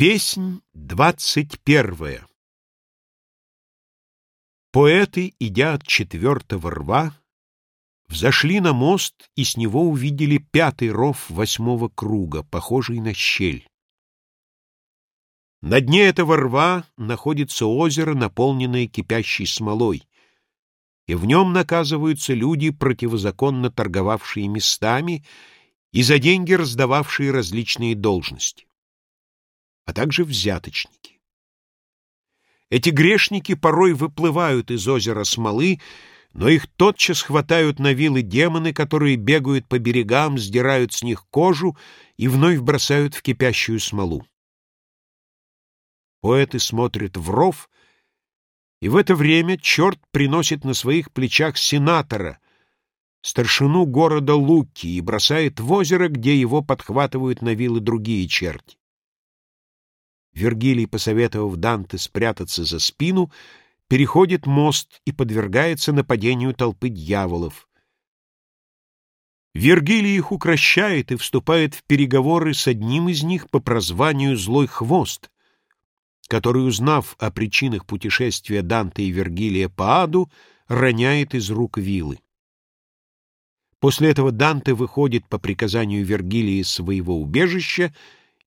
Песнь двадцать первая Поэты, идя от четвертого рва, взошли на мост и с него увидели пятый ров восьмого круга, похожий на щель. На дне этого рва находится озеро, наполненное кипящей смолой, и в нем наказываются люди, противозаконно торговавшие местами и за деньги раздававшие различные должности а также взяточники. Эти грешники порой выплывают из озера смолы, но их тотчас хватают на вилы демоны, которые бегают по берегам, сдирают с них кожу и вновь бросают в кипящую смолу. Поэты смотрят в ров, и в это время черт приносит на своих плечах сенатора, старшину города Луки, и бросает в озеро, где его подхватывают на вилы другие черти. Вергилий, посоветовав Данте спрятаться за спину, переходит мост и подвергается нападению толпы дьяволов. Вергилий их укращает и вступает в переговоры с одним из них по прозванию «Злой хвост», который, узнав о причинах путешествия Данте и Вергилия по аду, роняет из рук вилы. После этого Данте выходит по приказанию Вергилия из своего убежища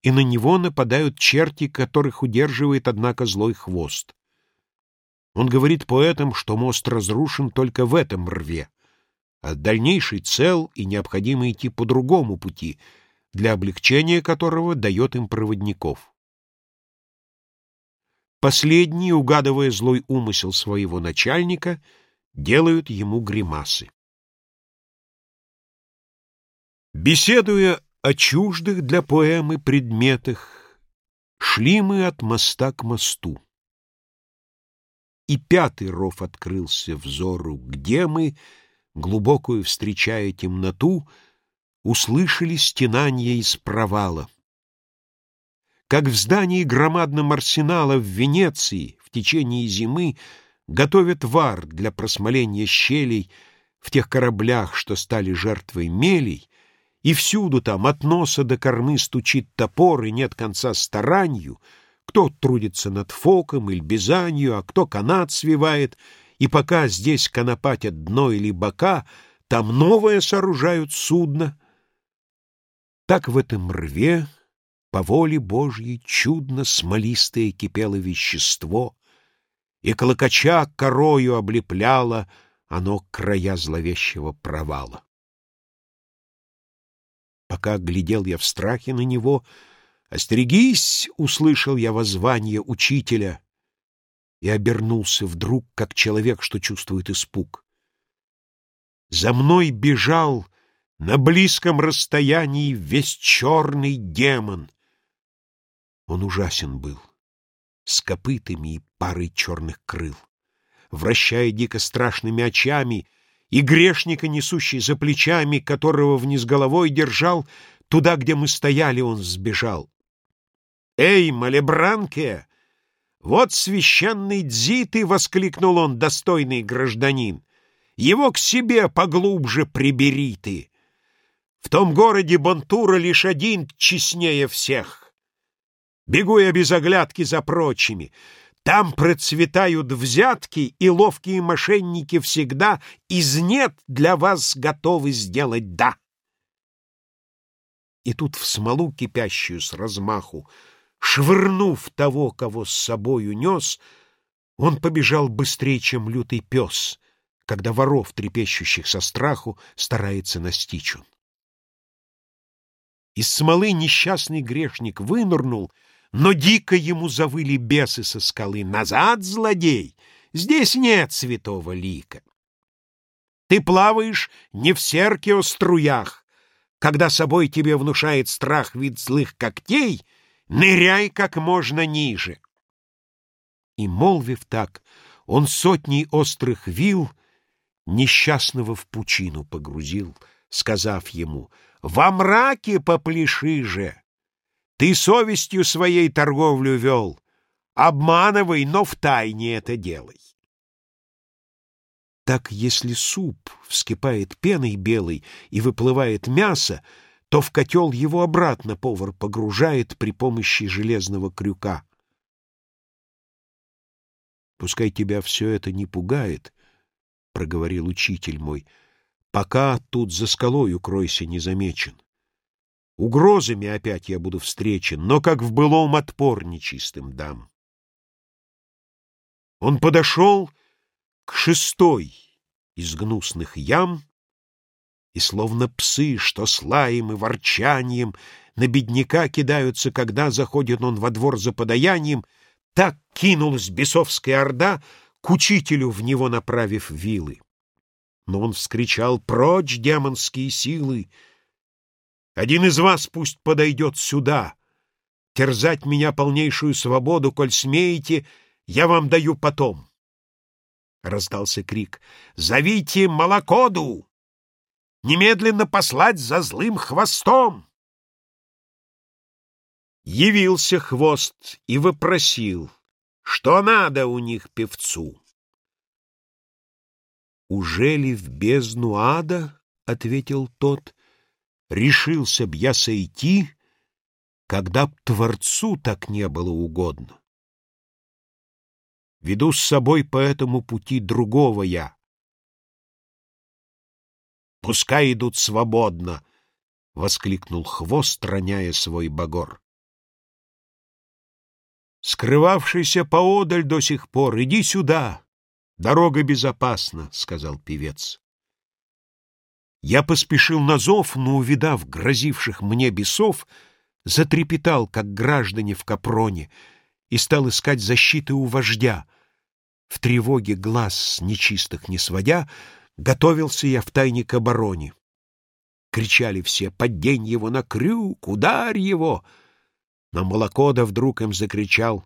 и на него нападают черти, которых удерживает, однако, злой хвост. Он говорит поэтам, что мост разрушен только в этом рве, а дальнейший цел и необходимо идти по другому пути, для облегчения которого дает им проводников. Последние, угадывая злой умысел своего начальника, делают ему гримасы. Беседуя о чуждых для поэмы предметах Шли мы от моста к мосту. И пятый ров открылся взору, где мы, Глубокую встречая темноту, Услышали стенанье из провала. Как в здании громадном арсенала в Венеции В течение зимы готовят вар для просмоления щелей В тех кораблях, что стали жертвой мелей, и всюду там от носа до кормы стучит топор, и нет конца старанию. Кто трудится над фоком или бизанью, а кто канат свивает, и пока здесь конопатят дно или бока, там новое сооружают судно. Так в этом рве, по воле Божьей, чудно смолистое кипело вещество, и колокача корою облепляло оно края зловещего провала. Пока глядел я в страхе на него, «Остерегись!» — услышал я воззвание учителя и обернулся вдруг, как человек, что чувствует испуг. За мной бежал на близком расстоянии весь черный демон. Он ужасен был, с копытами и парой черных крыл. Вращая дико страшными очами — и грешника, несущий за плечами, которого вниз головой держал, туда, где мы стояли, он сбежал. «Эй, малебранке! Вот священный дзиты!» — воскликнул он, достойный гражданин. «Его к себе поглубже прибери ты! В том городе Бонтура лишь один честнее всех. Бегу я без оглядки за прочими». Там процветают взятки, и ловкие мошенники всегда из «нет» для вас готовы сделать «да». И тут в смолу кипящую с размаху, швырнув того, кого с собою нес, он побежал быстрее, чем лютый пес, когда воров, трепещущих со страху, старается настичь он. Из смолы несчастный грешник вынырнул — но дико ему завыли бесы со скалы. «Назад, злодей! Здесь нет святого лика! Ты плаваешь не в серке о струях. Когда собой тебе внушает страх вид злых когтей, ныряй как можно ниже!» И, молвив так, он сотней острых вил несчастного в пучину погрузил, сказав ему «Во мраке попляши же!» Ты совестью своей торговлю вел. Обманывай, но в тайне это делай. Так если суп вскипает пеной белой и выплывает мясо, то в котел его обратно повар погружает при помощи железного крюка. «Пускай тебя все это не пугает», — проговорил учитель мой, — «пока тут за скалой укройся незамечен. Угрозами опять я буду встречен, но как в былом отпор нечистым дам». Он подошел к шестой из гнусных ям, и словно псы, что с лаем и ворчанием на бедняка кидаются, когда заходит он во двор за подаянием, так кинулась бесовская орда, к учителю в него направив вилы. Но он вскричал «Прочь, демонские силы! Один из вас пусть подойдет сюда! Терзать меня полнейшую свободу, коль смеете, я вам даю потом!» Раздался крик «Зовите молокоду!» немедленно послать за злым хвостом. Явился хвост и вопросил, что надо у них певцу. «Уже ли в бездну ада, — ответил тот, — решился б я сойти, когда б Творцу так не было угодно? Веду с собой по этому пути другого я, Пускай идут свободно! — воскликнул хвост, роняя свой багор. Скрывавшийся поодаль до сих пор, иди сюда, дорога безопасна, — сказал певец. Я поспешил на зов, но, увидав грозивших мне бесов, затрепетал, как граждане в капроне, и стал искать защиты у вождя. В тревоге глаз с нечистых не сводя, Готовился я втайне к обороне. Кричали все «Поддень его на крюк! Ударь его!» Но Молокода вдруг им закричал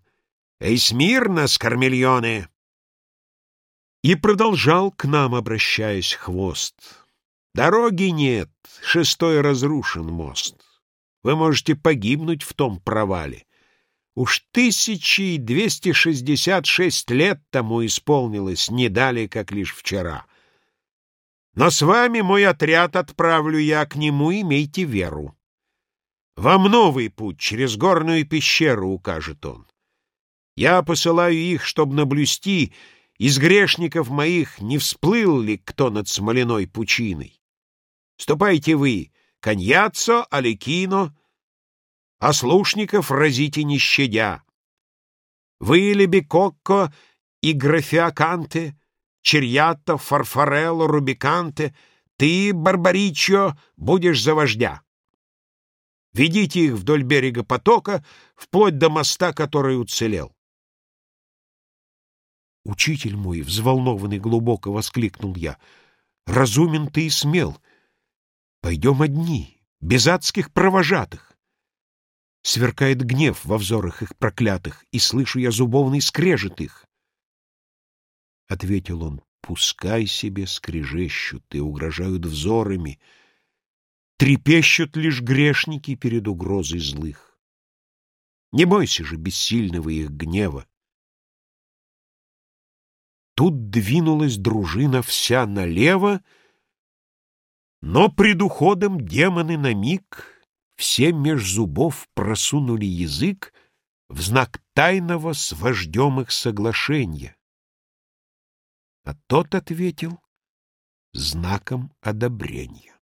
«Эй, смирно, скормильоны!» И продолжал к нам, обращаясь, хвост. «Дороги нет, шестой разрушен мост. Вы можете погибнуть в том провале. Уж тысячи двести шестьдесят шесть лет тому исполнилось, не дали, как лишь вчера». Но с вами мой отряд отправлю я к нему, имейте веру. Вам новый путь через горную пещеру укажет он. Я посылаю их, чтобы наблюсти, из грешников моих не всплыл ли кто над смоляной пучиной. Ступайте вы, Каньяцо, Аликино, а слушников разите не щадя. Вы, Лебекокко и Графиаканте, Черьято, Фарфарелло, Рубиканте, ты, Барбаричо, будешь за вождя. Ведите их вдоль берега потока, вплоть до моста, который уцелел. «Учитель мой!» — взволнованный глубоко воскликнул я. «Разумен ты и смел. Пойдем одни, без адских провожатых». Сверкает гнев во взорах их проклятых, и слышу я зубовный скрежет их. — ответил он, — пускай себе скрежещут и угрожают взорами. Трепещут лишь грешники перед угрозой злых. Не бойся же бессильного их гнева. Тут двинулась дружина вся налево, но пред уходом демоны на миг все меж зубов просунули язык в знак тайного с вождем их соглашения. А тот ответил знаком одобрения.